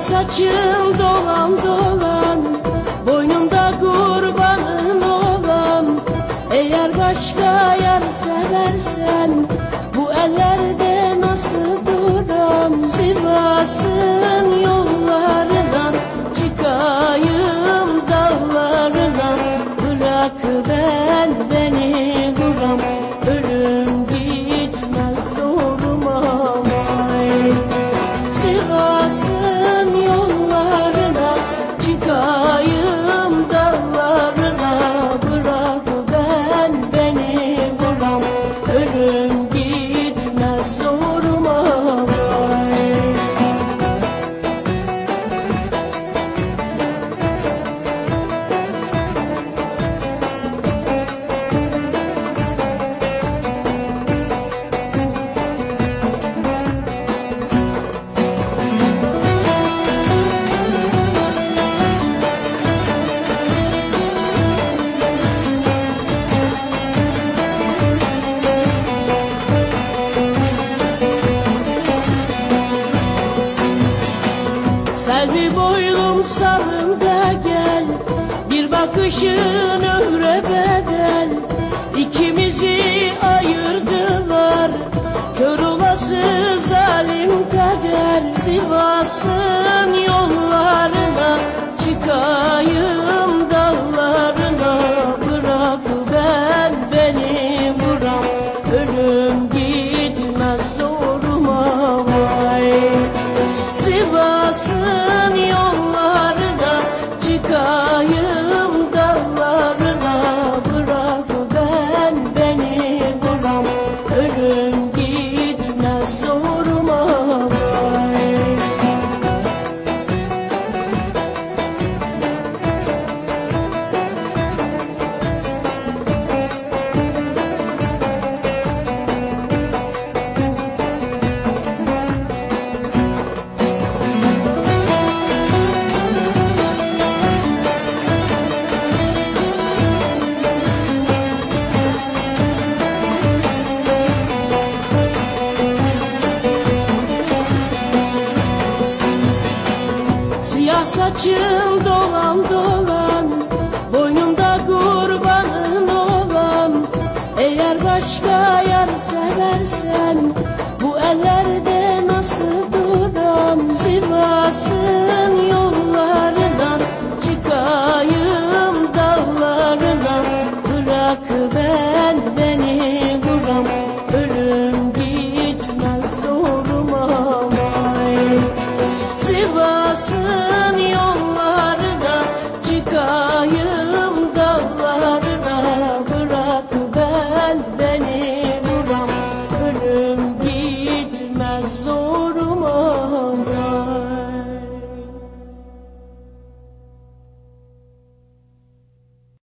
saçım dolan dolan. sağında gel. Bir bakışın ömre bedel. İki Siyah saçım dolan dolan Boynumda kurbanın olan. Eğer başka yar seversen Bu ellerde